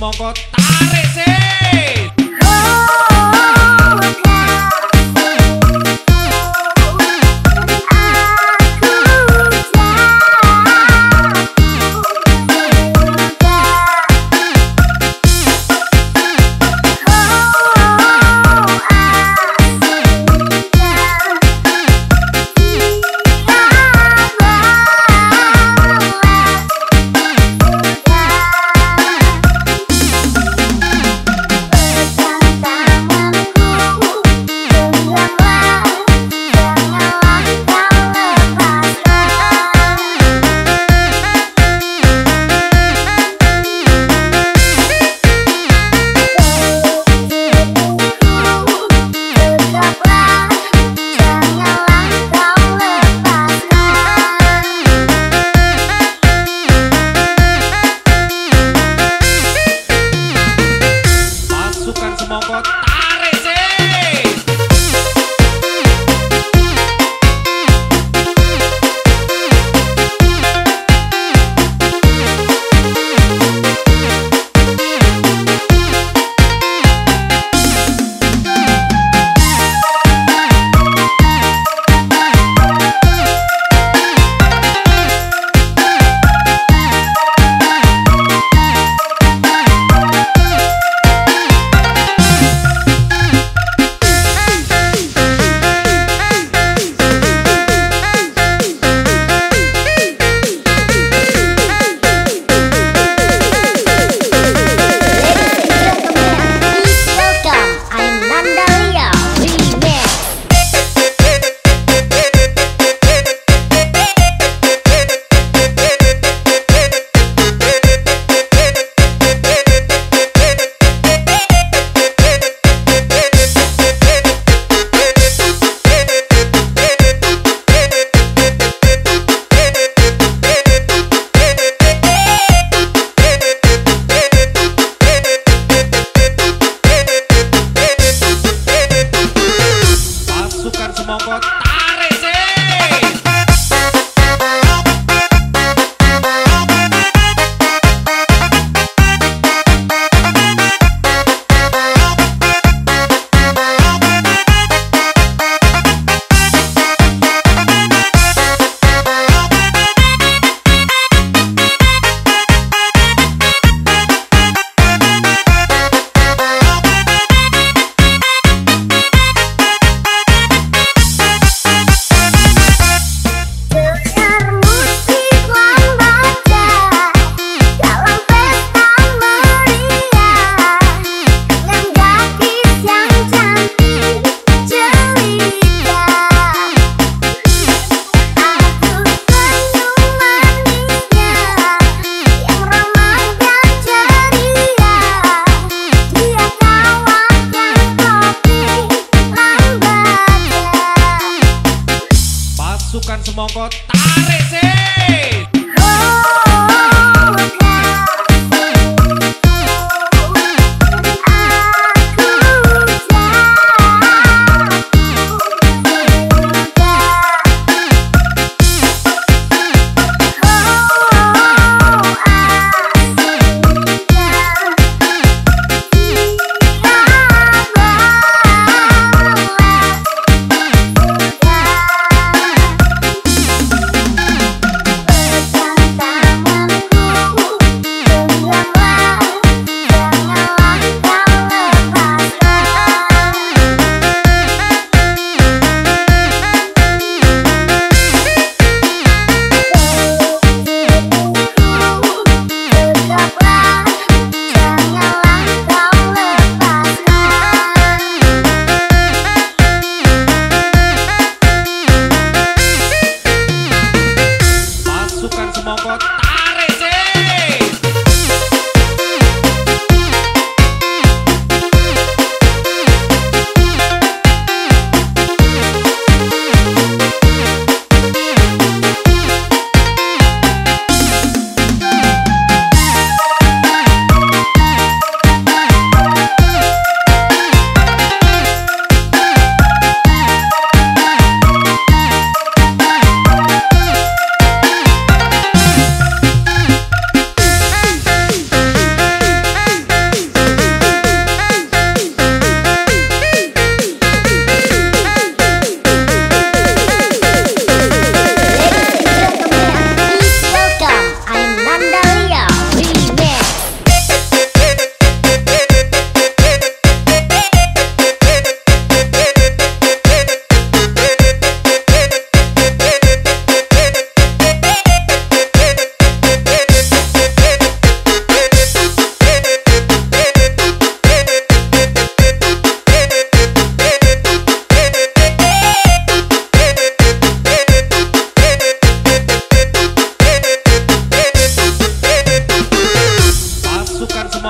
Semongko tarik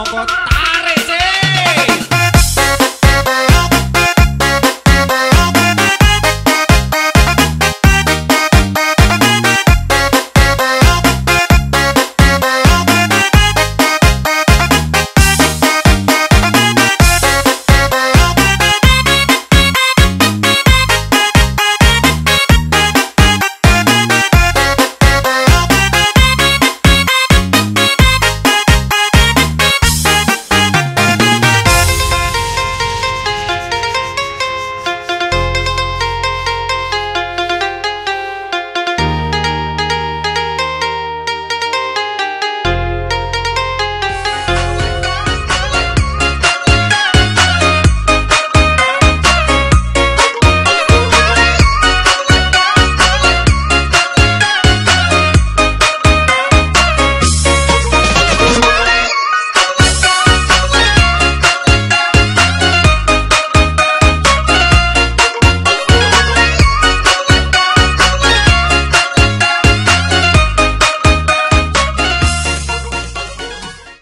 monggo